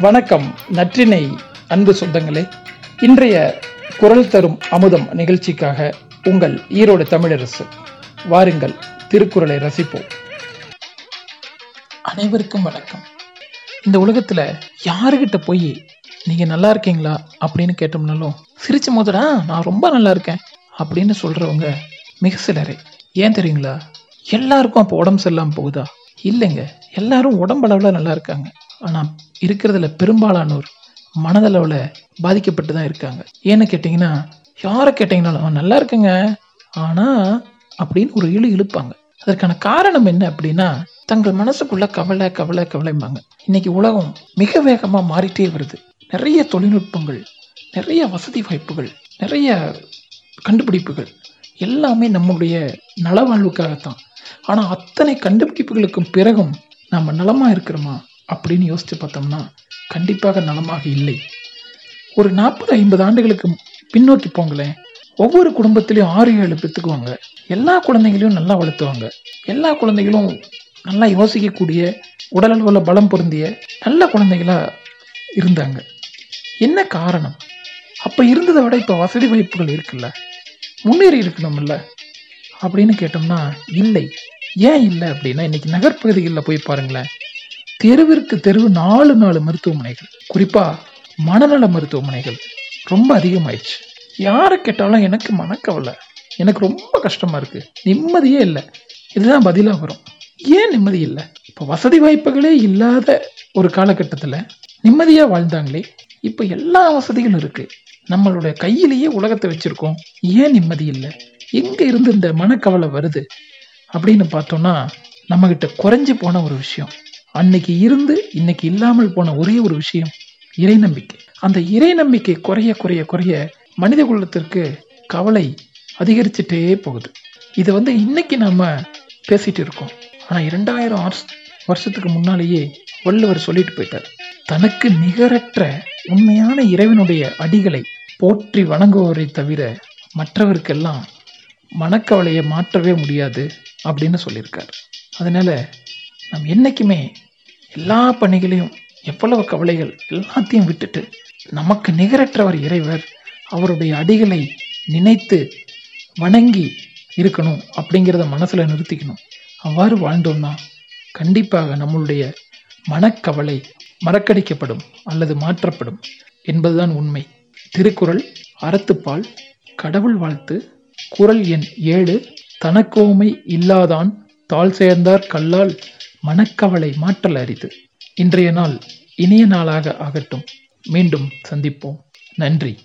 வணக்கம் நற்றினை அன்பு சொந்தங்களே. இன்றைய குரல் தரும் அமுதம் நிகழ்ச்சிக்காக உங்கள் ஈரோடு தமிழரசு. வாருங்கள் திருக்குறளை ரசிப்போம். அனைவருக்கும் வணக்கம். இந்த உலகத்துல யாருகிட்ட போய் நீங்க நல்லா இருக்கீங்களா? அப்படின்னு கேட்டோம்னாலும் சிரிச்ச போதுடா நான் ரொம்ப நல்லா இருக்கேன் அப்படின்னு சொல்றவங்க மிக சிலரே. ஏன் தெரியுங்களா? எல்லாருக்கும் அப்போ உடம்பு சரியில்லாமல் போகுதா? இல்லைங்க. எல்லாரும் உடம்பளவில் நல்லா இருக்காங்க. ஆனால் இருக்கிறதுல பெரும்பாலானோர் மனதளவில் பாதிக்கப்பட்டு தான் இருக்காங்க. ஏன்னு கேட்டிங்கன்னா யாரை கேட்டிங்கனாலும் நல்லா இருக்கேங்க. ஆனால் அப்படின்னு ஒரு இழு இழுப்பாங்க. அதற்கான காரணம் என்ன அப்படின்னா தங்கள் மனசுக்குள்ள கவலை கவலை கவலைம்பாங்க. இன்னைக்கு உலகம் மிக வேகமாக மாறிட்டே வருது. நிறைய தொழில்நுட்பங்கள் நிறைய வசதி வாய்ப்புகள் நிறைய கண்டுபிடிப்புகள் எல்லாமே நம்முடைய நலவாழ்வுக்காகத்தான். ஆனால் அத்தனை கண்டுபிடிப்புகளுக்கும் பிறகும் நம்ம நலமாக இருக்கிறோமா? அப்படின்னு யோசித்து பார்த்தோம்னா கண்டிப்பாக நலமாக இல்லை. ஒரு நாற்பது ஐம்பது ஆண்டுகளுக்கு பின்னோக்கி போங்களேன். ஒவ்வொரு குடும்பத்திலையும் ஆறு ஏழு பெற்றுக்குவாங்க எல்லா குழந்தைகளையும் நல்லா வளர்த்துவாங்க. எல்லா குழந்தைகளும் நல்லா யோசிக்கக்கூடிய உடலளவில் பலம் பொருந்திய நல்ல குழந்தைகளாக இருந்தாங்க. என்ன காரணம்? அப்போ இருந்ததை விட இப்போ வசதி வாய்ப்புகள் இருக்குல்ல? முன்னேறி இருக்கணும்ல? அப்படின்னு கேட்டோம்னா இல்லை. ஏன் இல்லை அப்படின்னா இன்னைக்கு நகர்ப்பகுதிகளில் போய் பாருங்களேன். தெருவிற்கு தெருவு நாலு நாலு மருத்துவமனைகள். குறிப்பாக மனநல மருத்துவமனைகள் ரொம்ப அதிகமாயிடுச்சு. யாரை கேட்டாலும் எனக்கு மனக்கவலை. எனக்கு ரொம்ப கஷ்டமாக இருக்குது நிம்மதியே இல்லை. இதுதான் பதிலாக வரும். ஏன் நிம்மதி இல்லை? இப்போ வசதி வாய்ப்புகளே இல்லாத ஒரு காலகட்டத்தில் நிம்மதியாக வாழ்ந்தாங்களே. இப்போ எல்லா வசதிகளும் இருக்குது நம்மளுடைய கையிலேயே உலகத்தை வச்சிருக்கோம். ஏன் நிம்மதி இல்லை? எங்கே இருந்து இந்த மனக்கவலை வருது? அப்படின்னு பார்த்தோன்னா நம்மக்கிட்ட குறைஞ்சி போன ஒரு விஷயம். அன்னைக்கு இருந்து இன்னைக்கு இல்லாமல் போன ஒரே ஒரு விஷயம் இறை நம்பிக்கை. அந்த இறை நம்பிக்கை குறைய குறைய குறைய மனித குலத்திற்கு கவலை அதிகரிச்சுட்டே போகுது. இதை வந்து இன்னைக்கு நாம பேசிட்டு இருக்கோம். ஆனால் இரண்டாயிரம் வருஷத்துக்கு முன்னாலேயே வள்ளுவர் சொல்லிட்டு போயிட்டார். தனக்கு நிகரற்ற உண்மையான இறைவனுடைய அடிகளை போற்றி வணங்குவோரை தவிர மற்றவருக்கெல்லாம் மனக்கவலையை மாற்றவே முடியாது அப்படின்னு சொல்லியிருக்கார். அதனால நாம் என்றைக்குமே எல்லா பணிகளையும் எவ்வளவு கவலைகள் எல்லாத்தையும் விட்டுட்டு நமக்கு நிகரற்றவர் இறைவர் அவருடைய அடிகளை நினைத்து வணங்கி இருக்கணும் அப்படிங்கிறத மனசுல நிறுத்திக்கணும். அவ்வாறு வாழ்ந்தோம்னா கண்டிப்பாக நம்மளுடைய மனக்கவலை மறக்கடிக்கப்படும் அல்லது மாற்றப்படும் என்பதுதான் உண்மை. திருக்குறள் அறத்துப்பால் கடவுள் வாழ்த்து குறள் எண் ஏழு தனக்கோமை இல்லாதான் தாழ் சேர்ந்தார் கல்லால் மனக்கவலை மாற்றல் அரிது. இன்றைய நாள் இனிய நாளாக ஆகட்டும். மீண்டும் சந்திப்போம். நன்றி.